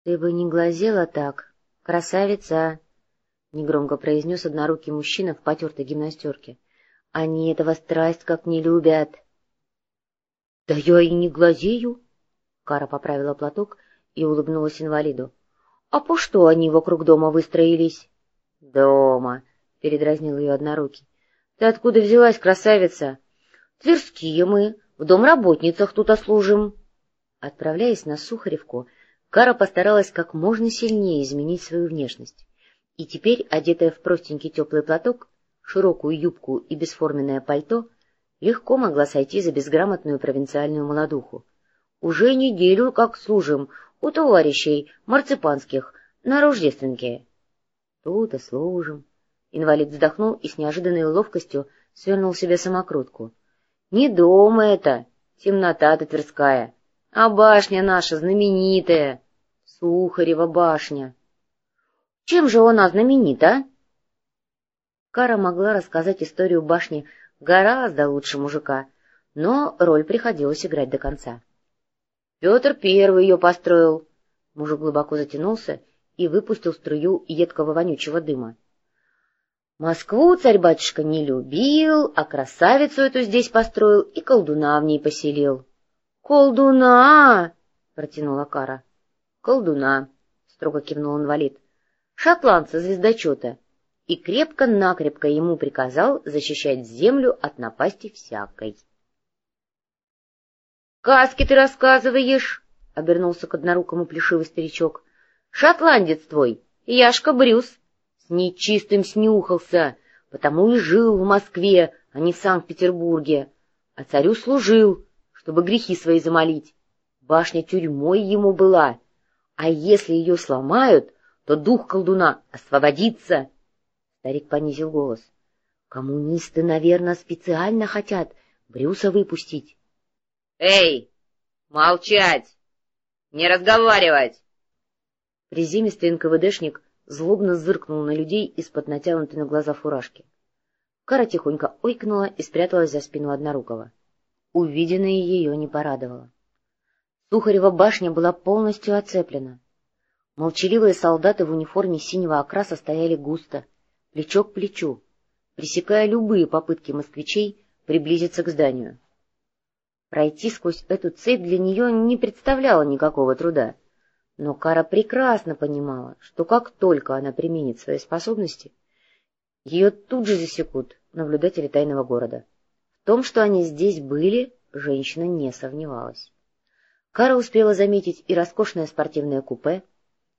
— Ты бы не глазела так, красавица! — негромко произнес однорукий мужчина в потертой гимнастерке. — Они этого страсть как не любят. — Да я и не глазею! — Кара поправила платок и улыбнулась инвалиду. — А по что они вокруг дома выстроились? — Дома! — передразнил ее однорукий. — Ты откуда взялась, красавица? — Тверские мы, в домработницах тут ослужим. Отправляясь на Сухаревку, Кара постаралась как можно сильнее изменить свою внешность. И теперь, одетая в простенький теплый платок, широкую юбку и бесформенное пальто, легко могла сойти за безграмотную провинциальную молодуху. Уже неделю как служим у товарищей марципанских на рождественке. Тут и служим. Инвалид вздохнул и с неожиданной ловкостью свернул себе самокрутку. Не дома это, темнота-то Тверская, а башня наша знаменитая, Сухарева башня. Чем же она знаменита? Кара могла рассказать историю башни гораздо лучше мужика, но роль приходилось играть до конца. Петр Первый ее построил. Мужик глубоко затянулся и выпустил струю едкого вонючего дыма. Москву царь-батюшка не любил, а красавицу эту здесь построил и колдуна в ней поселил. — Колдуна! — протянула Кара. — Колдуна, — строго кивнул инвалид. — Шотландца звездочета. И крепко-накрепко ему приказал защищать землю от напасти всякой. — Каски ты рассказываешь, — обернулся к однорукому плешивый старичок. — Шотландец твой, Яшка Брюс, с нечистым снюхался, потому и жил в Москве, а не в Санкт-Петербурге, а царю служил, чтобы грехи свои замолить. Башня тюрьмой ему была, а если ее сломают, то дух колдуна освободится. Старик понизил голос. — Коммунисты, наверное, специально хотят Брюса выпустить. «Эй, молчать! Не разговаривать!» Приземистый НКВДшник злобно зыркнул на людей из-под натянутой на глаза фуражки. Кара тихонько ойкнула и спряталась за спину Однорукого. Увиденное ее не порадовало. Сухарева башня была полностью оцеплена. Молчаливые солдаты в униформе синего окраса стояли густо, плечо к плечу, пресекая любые попытки москвичей приблизиться к зданию. Пройти сквозь эту цепь для нее не представляло никакого труда. Но Кара прекрасно понимала, что как только она применит свои способности, ее тут же засекут наблюдатели тайного города. Том, что они здесь были, женщина не сомневалась. Кара успела заметить и роскошное спортивное купе,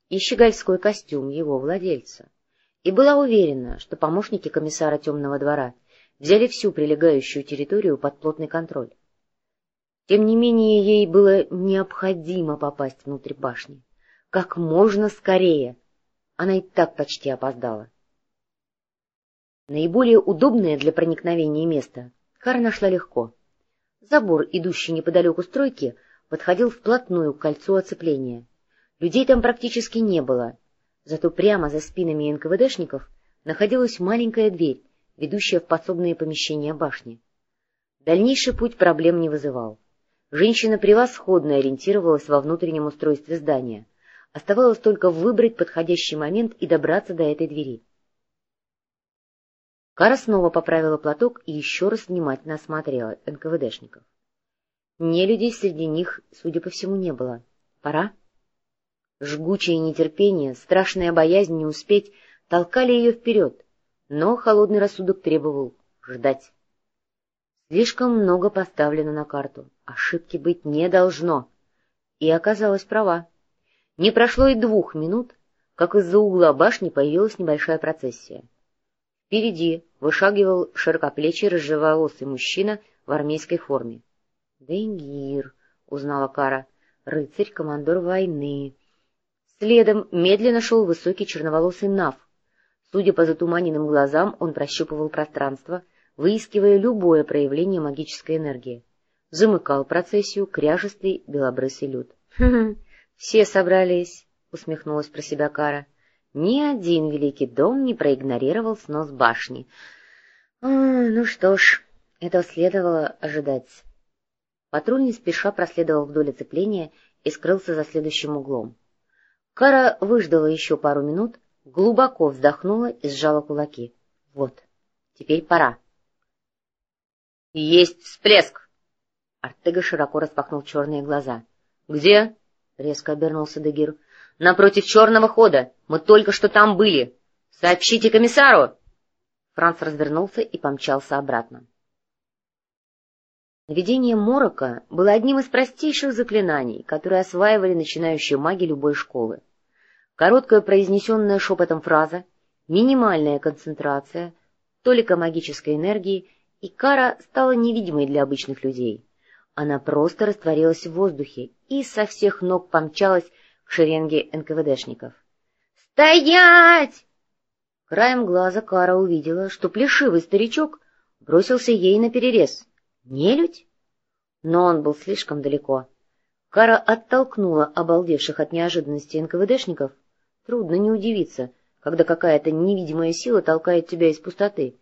и щегольской костюм его владельца, и была уверена, что помощники комиссара Темного двора взяли всю прилегающую территорию под плотный контроль. Тем не менее, ей было необходимо попасть внутрь башни. Как можно скорее. Она и так почти опоздала. Наиболее удобное для проникновения место Кара нашла легко. Забор, идущий неподалеку стройки, подходил вплотную к кольцу оцепления. Людей там практически не было, зато прямо за спинами НКВДшников находилась маленькая дверь, ведущая в подсобные помещения башни. Дальнейший путь проблем не вызывал. Женщина превосходно ориентировалась во внутреннем устройстве здания. Оставалось только выбрать подходящий момент и добраться до этой двери. Кара снова поправила платок и еще раз внимательно осмотрела НКВДшников. Нелюдей среди них, судя по всему, не было. Пора? Жгучее нетерпение, страшная боязнь не успеть толкали ее вперед, но холодный рассудок требовал ждать. Слишком много поставлено на карту. Ошибки быть не должно. И оказалась права. Не прошло и двух минут, как из-за угла башни появилась небольшая процессия. Впереди вышагивал широкоплечий рыжеволосый мужчина в армейской форме. — Денгир, — узнала Кара, — рыцарь, командор войны. Следом медленно шел высокий черноволосый Нав. Судя по затуманенным глазам, он прощупывал пространство, выискивая любое проявление магической энергии. Замыкал процессию кряжестый белобрысый люд. — Все собрались, — усмехнулась про себя Кара. Ни один великий дом не проигнорировал снос башни. А, ну что ж, этого следовало ожидать. Патруль не спеша проследовал вдоль оцепления и скрылся за следующим углом. Кара выждала еще пару минут, глубоко вздохнула и сжала кулаки. Вот, теперь пора. — Есть всплеск! Артега широко распахнул черные глаза. — Где? — резко обернулся Дегир. — Напротив черного хода. Мы только что там были. Сообщите комиссару! Франц развернулся и помчался обратно. Наведение морока было одним из простейших заклинаний, которые осваивали начинающие маги любой школы. Короткая произнесенная шепотом фраза, минимальная концентрация, толика магической энергии, и кара стала невидимой для обычных людей. Она просто растворилась в воздухе и со всех ног помчалась к шеренге НКВДшников. «Стоять!» Краем глаза Кара увидела, что плешивый старичок бросился ей на перерез — Нелюдь? Но он был слишком далеко. Кара оттолкнула обалдевших от неожиданности НКВДшников. Трудно не удивиться, когда какая-то невидимая сила толкает тебя из пустоты,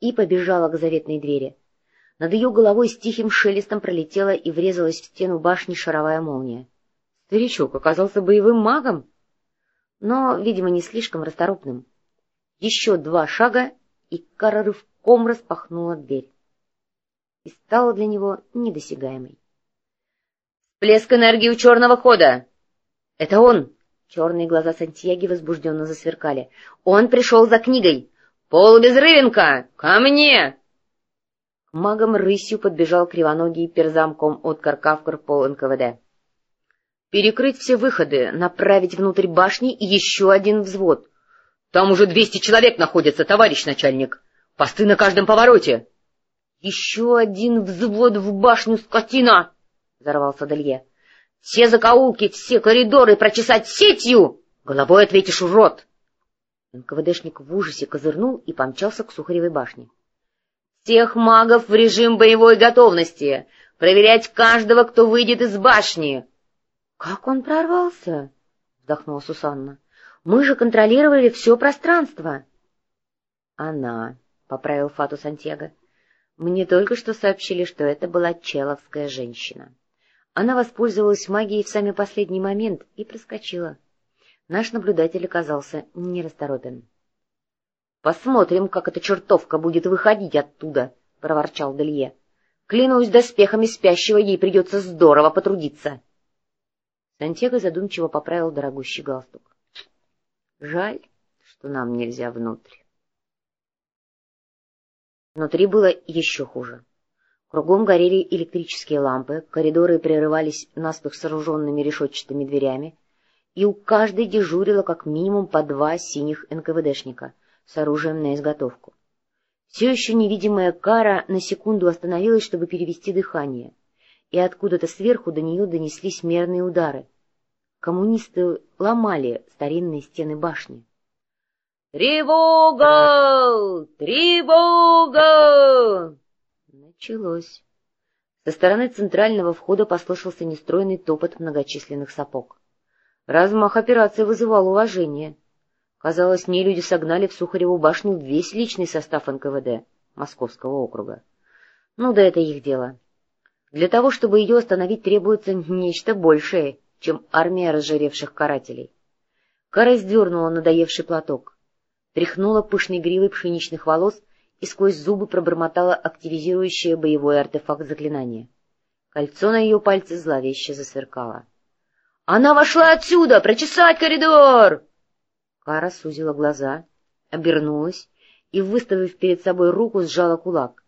и побежала к заветной двери. Над ее головой с тихим шелестом пролетела и врезалась в стену башни шаровая молния. Старичок оказался боевым магом, но, видимо, не слишком расторопным. Еще два шага, и Кара рывком распахнула дверь и стала для него недосягаемой. «Всплеск энергии у черного хода!» «Это он!» Черные глаза Сантьяги возбужденно засверкали. «Он пришел за книгой!» «Полубезрывенко! Ко мне!» К магам рысью подбежал кривоногий перзамком от Каркавкар пол НКВД. «Перекрыть все выходы, направить внутрь башни еще один взвод!» «Там уже двести человек находятся, товарищ начальник! Посты на каждом повороте!» Еще один взвод в башню, скотина! — взорвался Делье. — Все закоулки, все коридоры прочесать сетью! Головой ответишь, урод! НКВДшник в ужасе козырнул и помчался к Сухаревой башне. — Всех магов в режим боевой готовности! Проверять каждого, кто выйдет из башни! — Как он прорвался? — вздохнула Сусанна. — Мы же контролировали все пространство. — Она, — поправил Фату Сантьяго. Мне только что сообщили, что это была человская женщина. Она воспользовалась магией в самый последний момент и проскочила. Наш наблюдатель оказался нерасторопен. — Посмотрим, как эта чертовка будет выходить оттуда, — проворчал Делье. — Клянусь доспехами спящего, ей придется здорово потрудиться. Сантьяго задумчиво поправил дорогущий галстук. — Жаль, что нам нельзя внутрь. Внутри было еще хуже. Кругом горели электрические лампы, коридоры прерывались наспех сооруженными решетчатыми дверями, и у каждой дежурило как минимум по два синих НКВДшника с оружием на изготовку. Все еще невидимая кара на секунду остановилась, чтобы перевести дыхание, и откуда-то сверху до нее донеслись мерные удары. Коммунисты ломали старинные стены башни. «Тревога! Тревога!» Началось. Со стороны центрального входа послышался нестройный топот многочисленных сапог. Размах операции вызывал уважение. Казалось, не люди согнали в Сухареву башню весь личный состав НКВД Московского округа. Ну да это их дело. Для того, чтобы ее остановить, требуется нечто большее, чем армия разжиревших карателей. Кара сдернула надоевший платок тряхнула пышной гривой пшеничных волос и сквозь зубы пробормотала активизирующее боевой артефакт заклинания. Кольцо на ее пальце зловеще засверкало. — Она вошла отсюда! Прочесать коридор! Кара сузила глаза, обернулась и, выставив перед собой руку, сжала кулак.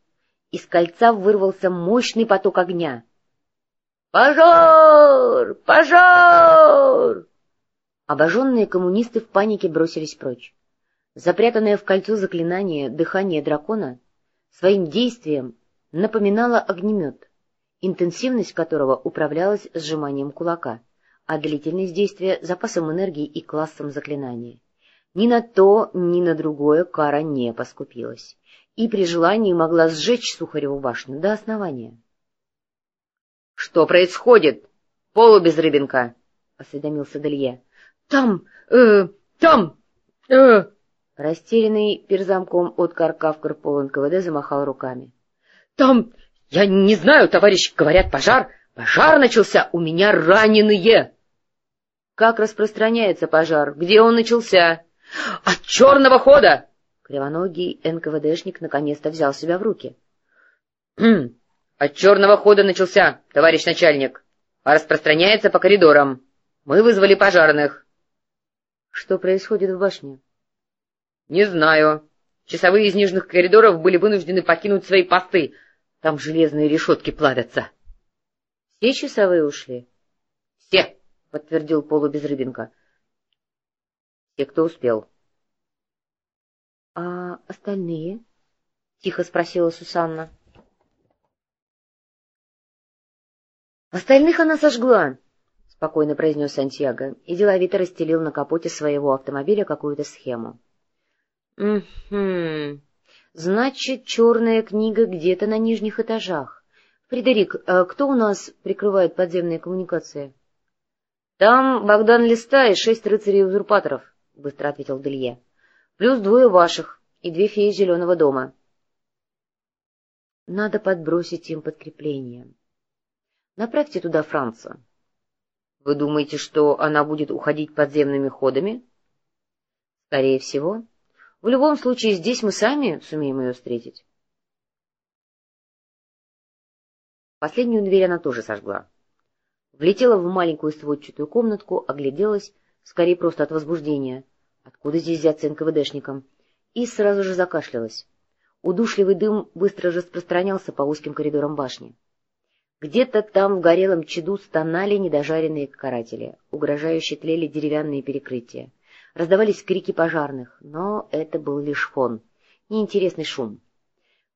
Из кольца вырвался мощный поток огня. «Пожар! Пожар!» Обожженные коммунисты в панике бросились прочь. Запрятанное в кольцо заклинание «Дыхание дракона» своим действием напоминало огнемет, интенсивность которого управлялась сжиманием кулака, а длительность действия — запасом энергии и классом заклинания. Ни на то, ни на другое кара не поскупилась, и при желании могла сжечь Сухареву башню до основания. — Что происходит? Полубезрыбенко! — осведомился Делье. — Там... э... там... э... Растерянный перзамком от Каркавкар пол НКВД замахал руками. — Там, я не знаю, товарищ, говорят, пожар. Пожар начался, у меня раненые. Как распространяется пожар? Где он начался? — От черного хода! Кривоногий НКВДшник наконец-то взял себя в руки. — От черного хода начался, товарищ начальник, а распространяется по коридорам. Мы вызвали пожарных. — Что происходит в башне? — Не знаю. Часовые из нижних коридоров были вынуждены покинуть свои посты. Там железные решетки плавятся. — Все часовые ушли? — Все, — подтвердил Полубезрыбенко. — Те, кто успел. — А остальные? — тихо спросила Сусанна. — Остальных она сожгла, — спокойно произнес Сантьяго и деловито расстелил на капоте своего автомобиля какую-то схему. — Угу. Значит, черная книга где-то на нижних этажах. Фредерик, а кто у нас прикрывает подземные коммуникации? — Там Богдан Листа и шесть рыцарей-узурпаторов, — быстро ответил Делье. — Плюс двое ваших и две феи Зеленого дома. — Надо подбросить им подкрепление. Направьте туда Франца. — Вы думаете, что она будет уходить подземными ходами? — Скорее всего. — в любом случае, здесь мы сами сумеем ее встретить. Последнюю дверь она тоже сожгла. Влетела в маленькую сводчатую комнатку, огляделась, скорее просто от возбуждения, откуда здесь взяться НКВДшникам, и сразу же закашлялась. Удушливый дым быстро распространялся по узким коридорам башни. Где-то там в горелом чаду стонали недожаренные каратели, угрожающе тлели деревянные перекрытия. Раздавались крики пожарных, но это был лишь фон, неинтересный шум.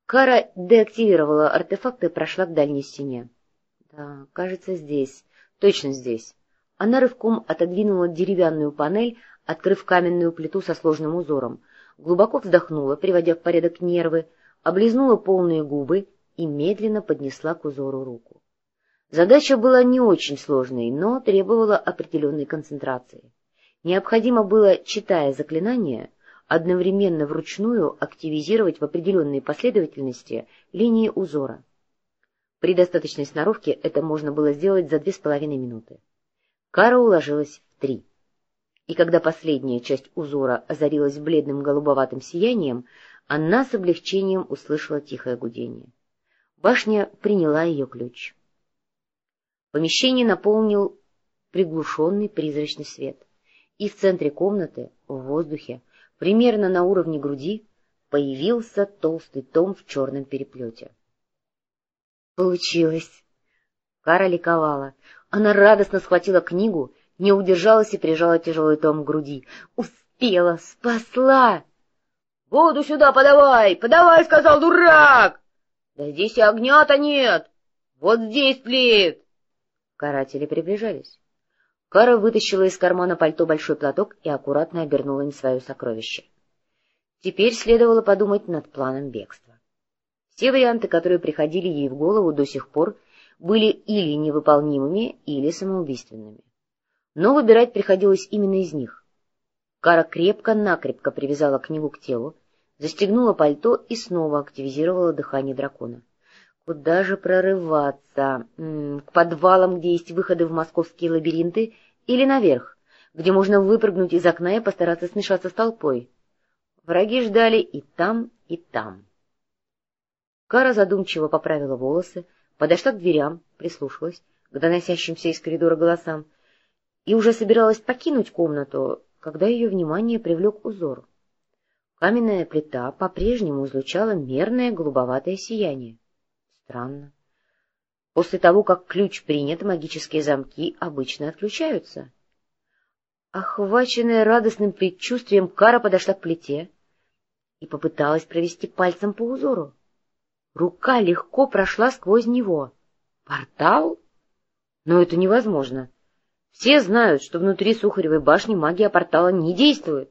Кара деактивировала артефакты и прошла к дальней стене. Да, кажется, здесь, точно здесь. Она рывком отодвинула деревянную панель, открыв каменную плиту со сложным узором, глубоко вздохнула, приводя в порядок нервы, облизнула полные губы и медленно поднесла к узору руку. Задача была не очень сложной, но требовала определенной концентрации. Необходимо было, читая заклинание, одновременно вручную активизировать в определенной последовательности линии узора. При достаточной сноровке это можно было сделать за две с половиной минуты. Кара уложилась в три. И когда последняя часть узора озарилась бледным голубоватым сиянием, она с облегчением услышала тихое гудение. Башня приняла ее ключ. Помещение наполнил приглушенный призрачный свет и в центре комнаты, в воздухе, примерно на уровне груди, появился толстый том в черном переплете. Получилось! Кара ликовала. Она радостно схватила книгу, не удержалась и прижала тяжелый том к груди. Успела! Спасла! — Воду сюда подавай! Подавай, — сказал дурак! — Да здесь и огня-то нет! Вот здесь тлеет! Каратели приближались. Кара вытащила из кармана пальто большой платок и аккуратно обернула им свое сокровище. Теперь следовало подумать над планом бегства. Все варианты, которые приходили ей в голову до сих пор, были или невыполнимыми, или самоубийственными. Но выбирать приходилось именно из них. Кара крепко-накрепко привязала книгу к телу, застегнула пальто и снова активизировала дыхание дракона. Куда же прорываться? К подвалам, где есть выходы в московские лабиринты, или наверх, где можно выпрыгнуть из окна и постараться смешаться с толпой? Враги ждали и там, и там. Кара задумчиво поправила волосы, подошла к дверям, прислушалась к доносящимся из коридора голосам и уже собиралась покинуть комнату, когда ее внимание привлек узор. Каменная плита по-прежнему излучала мерное голубоватое сияние. Странно. После того, как ключ принят, магические замки обычно отключаются. Охваченная радостным предчувствием, Кара подошла к плите и попыталась провести пальцем по узору. Рука легко прошла сквозь него. Портал? Но это невозможно. Все знают, что внутри Сухаревой башни магия портала не действует.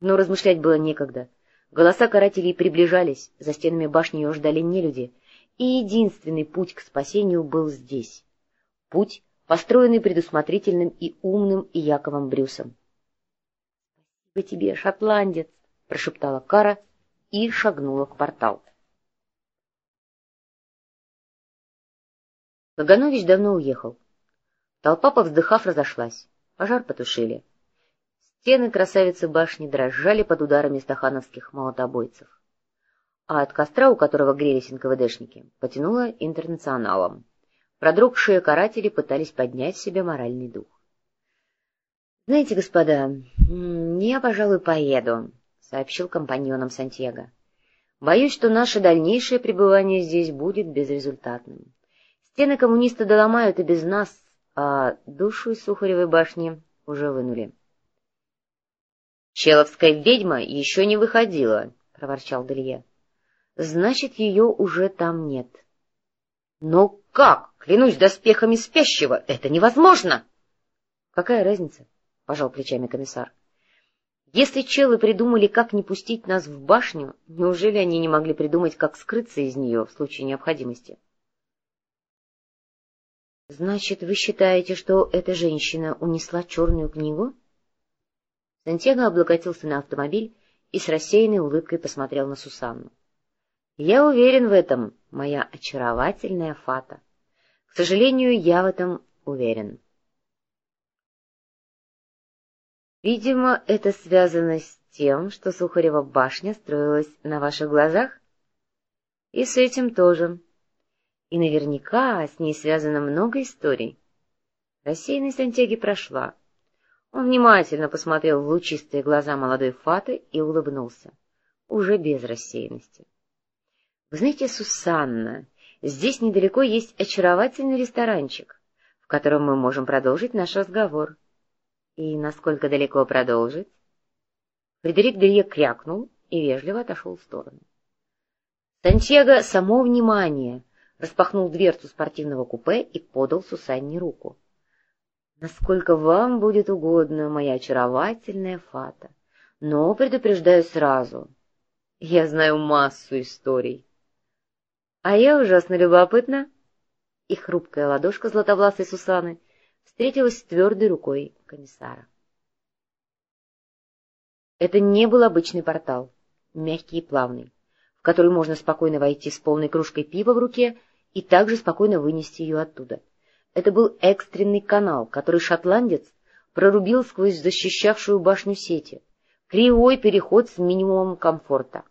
Но размышлять было некогда. Голоса карателей приближались, за стенами башни ее ждали нелюди — и единственный путь к спасению был здесь. Путь, построенный предусмотрительным и умным Яковом Брюсом. — Спасибо тебе, шотландец! — прошептала Кара и шагнула к порталу. Каганович давно уехал. Толпа, повздыхав, разошлась. Пожар потушили. Стены красавицы башни дрожали под ударами стахановских молотобойцев. А от костра, у которого грелись НКВДшники, потянуло интернационалом. Продрогшие каратели пытались поднять себе моральный дух. — Знаете, господа, я, пожалуй, поеду, — сообщил компаньонам Сантьяго. — Боюсь, что наше дальнейшее пребывание здесь будет безрезультатным. Стены коммунисты доломают и без нас, а душу из Сухаревой башни уже вынули. — Человская ведьма еще не выходила, — проворчал Делье. — Значит, ее уже там нет. — Но как? Клянусь доспехами спящего, это невозможно! — Какая разница? — пожал плечами комиссар. — Если челы придумали, как не пустить нас в башню, неужели они не могли придумать, как скрыться из нее в случае необходимости? —— Значит, вы считаете, что эта женщина унесла черную книгу? Сантьяго облокотился на автомобиль и с рассеянной улыбкой посмотрел на Сусанну. — Я уверен в этом, моя очаровательная Фата. К сожалению, я в этом уверен. Видимо, это связано с тем, что Сухарева башня строилась на ваших глазах? И с этим тоже. И наверняка с ней связано много историй. Рассеянность Антеги прошла. Он внимательно посмотрел в лучистые глаза молодой Фаты и улыбнулся, уже без рассеянности. — Вы знаете, Сусанна, здесь недалеко есть очаровательный ресторанчик, в котором мы можем продолжить наш разговор. — И насколько далеко продолжить? Фредерик Делье крякнул и вежливо отошел в сторону. Сантьяго само внимание — распахнул дверцу спортивного купе и подал Сусанне руку. — Насколько вам будет угодно, моя очаровательная Фата, но предупреждаю сразу. Я знаю массу историй. — А я ужасно любопытна. И хрупкая ладошка златовласой Сусаны встретилась с твердой рукой комиссара. Это не был обычный портал, мягкий и плавный который можно спокойно войти с полной кружкой пива в руке и также спокойно вынести ее оттуда. Это был экстренный канал, который шотландец прорубил сквозь защищавшую башню сети. Кривой переход с минимумом комфорта.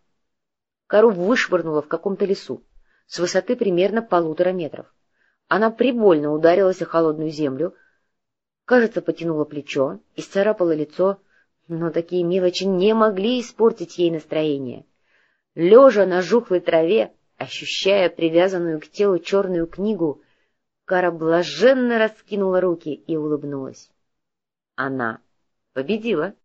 Кору вышвырнула в каком-то лесу, с высоты примерно полутора метров. Она прибольно ударилась о холодную землю, кажется, потянула плечо, и исцарапала лицо, но такие мелочи не могли испортить ей настроение — Лежа на жухлой траве, ощущая привязанную к телу черную книгу, Кара блаженно раскинула руки и улыбнулась. Она победила.